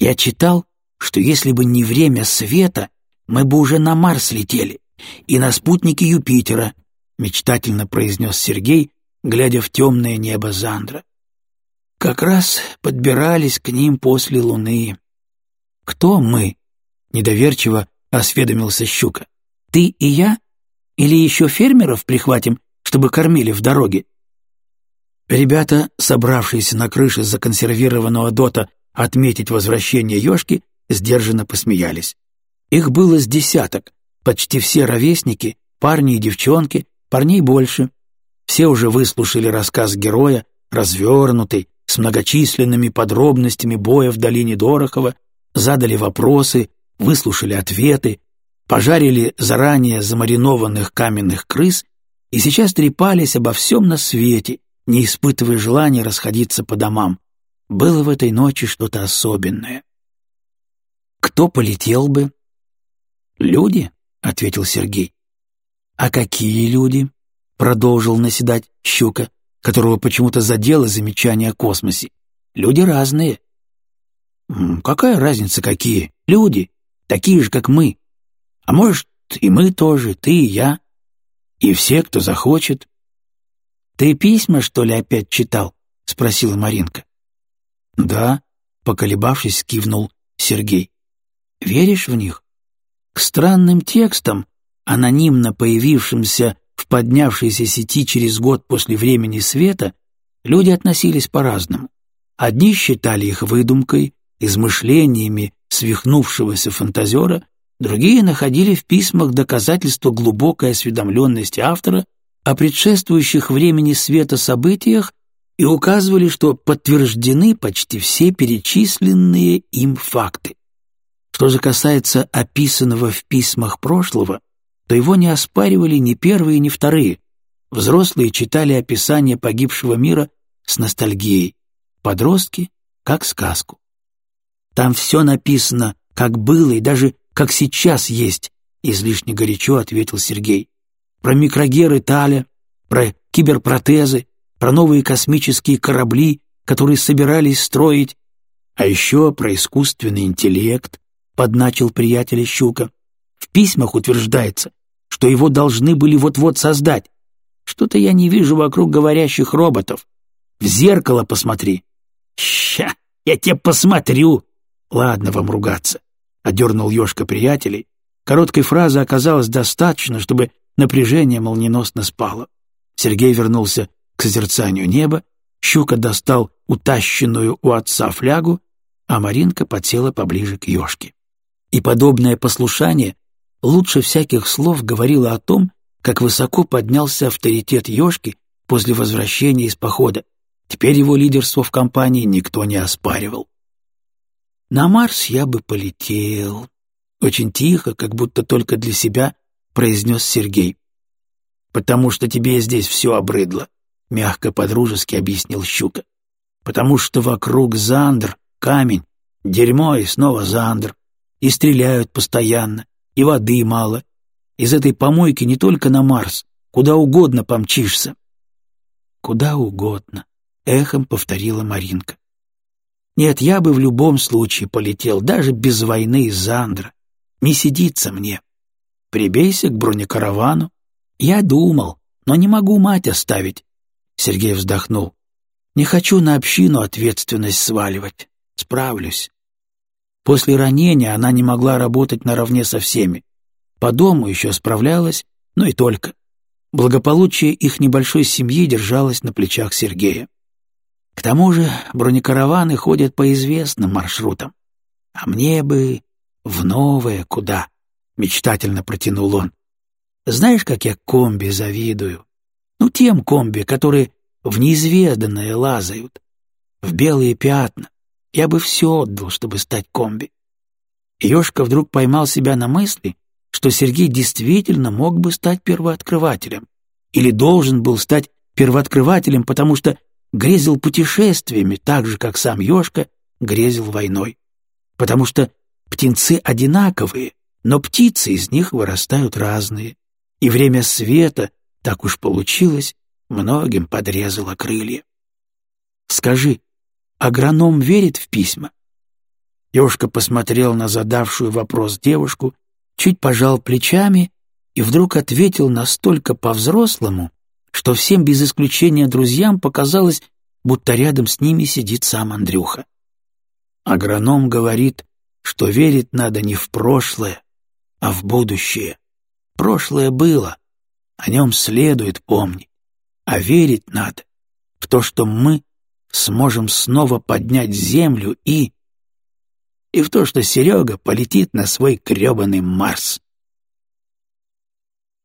Я читал, что если бы не время света, мы бы уже на Марс летели и на спутнике Юпитера, мечтательно произнес Сергей, глядя в темное небо Зандра. Как раз подбирались к ним после Луны. «Кто мы?» — недоверчиво осведомился Щука. «Ты и я? Или еще фермеров прихватим, чтобы кормили в дороге?» Ребята, собравшиеся на крыше законсервированного дота отметить возвращение Ёшки, сдержанно посмеялись. Их было с десяток, почти все ровесники, парни и девчонки, парней больше. Все уже выслушали рассказ героя, развернутый, с многочисленными подробностями боя в долине Дорохова, задали вопросы, выслушали ответы, пожарили заранее замаринованных каменных крыс и сейчас трепались обо всем на свете, не испытывая желания расходиться по домам. Было в этой ночи что-то особенное. «Кто полетел бы?» «Люди», — ответил Сергей. «А какие люди?» — продолжил наседать Щука, которого почему-то задело замечание о космосе. «Люди разные». «Какая разница, какие? Люди, такие же, как мы. А может, и мы тоже, ты и я, и все, кто захочет». «Ты письма, что ли, опять читал?» — спросила Маринка. «Да», — поколебавшись, кивнул Сергей. «Веришь в них?» К странным текстам, анонимно появившимся в поднявшейся сети через год после времени света, люди относились по-разному. Одни считали их выдумкой, измышлениями свихнувшегося фантазера, другие находили в письмах доказательства глубокой осведомленности автора о предшествующих времени света событиях и указывали, что подтверждены почти все перечисленные им факты. Что же касается описанного в письмах прошлого, то его не оспаривали ни первые, ни вторые. Взрослые читали описание погибшего мира с ностальгией, подростки — как сказку. Там все написано, как было и даже как сейчас есть, излишне горячо ответил Сергей про микрогеры Таля, про киберпротезы, про новые космические корабли, которые собирались строить, а еще про искусственный интеллект, подначил приятеля Щука. В письмах утверждается, что его должны были вот-вот создать. Что-то я не вижу вокруг говорящих роботов. В зеркало посмотри. Ща, я тебе посмотрю. Ладно вам ругаться, — одернул Ёшка приятелей. Короткой фразы оказалось достаточно, чтобы Напряжение молниеносно спало. Сергей вернулся к созерцанию неба, щука достал утащенную у отца флягу, а Маринка подсела поближе к ёшке. И подобное послушание лучше всяких слов говорило о том, как высоко поднялся авторитет ёшки после возвращения из похода. Теперь его лидерство в компании никто не оспаривал. «На Марс я бы полетел», очень тихо, как будто только для себя, — произнес Сергей. «Потому что тебе здесь все обрыдло», — мягко подружески объяснил Щука. «Потому что вокруг Зандр, камень, дерьмо и снова Зандр, и стреляют постоянно, и воды мало. Из этой помойки не только на Марс, куда угодно помчишься». «Куда угодно», — эхом повторила Маринка. «Нет, я бы в любом случае полетел, даже без войны из Зандра. Не сидится мне». Прибейся к бронекаравану. Я думал, но не могу мать оставить. Сергей вздохнул. Не хочу на общину ответственность сваливать. Справлюсь. После ранения она не могла работать наравне со всеми. По дому еще справлялась, но и только. Благополучие их небольшой семьи держалось на плечах Сергея. К тому же бронекараваны ходят по известным маршрутам. А мне бы в новое куда мечтательно протянул он. Знаешь, как я комби завидую? Тем комби, которые в неизведанное лазают, в белые пятна. Я бы все отдал, чтобы стать комби. Ёшка вдруг поймал себя на мысли, что Сергей действительно мог бы стать первооткрывателем. Или должен был стать первооткрывателем, потому что грезил путешествиями, так же, как сам Ёшка грезил войной. Потому что птенцы одинаковые, но птицы из них вырастают разные, и время света, так уж получилось, многим подрезало крылья. Скажи, агроном верит в письма? Ёшка посмотрел на задавшую вопрос девушку, чуть пожал плечами и вдруг ответил настолько по-взрослому, что всем без исключения друзьям показалось, будто рядом с ними сидит сам Андрюха. Агроном говорит, что верить надо не в прошлое, а в будущее. Прошлое было, о нем следует помнить, а верить надо в то, что мы сможем снова поднять землю и... и в то, что Серега полетит на свой гребаный Марс.